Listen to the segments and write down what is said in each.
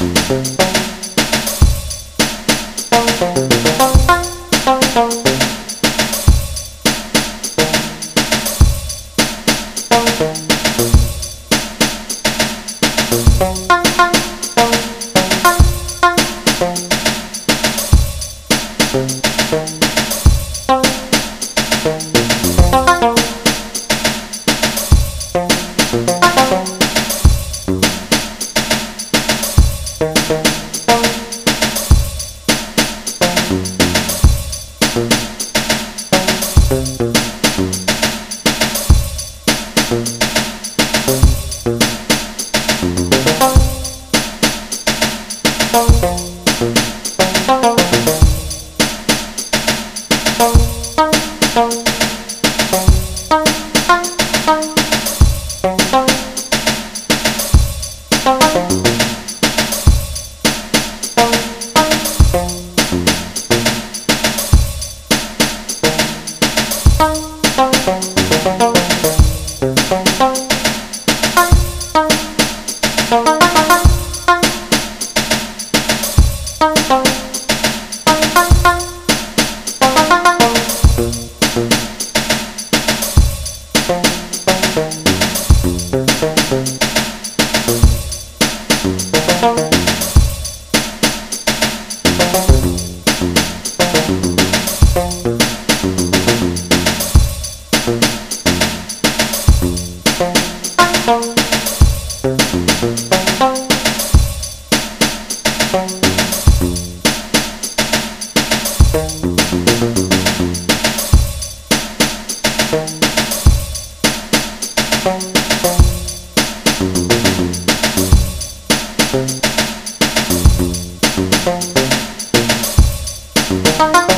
Música Música Thank you.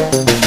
Thank you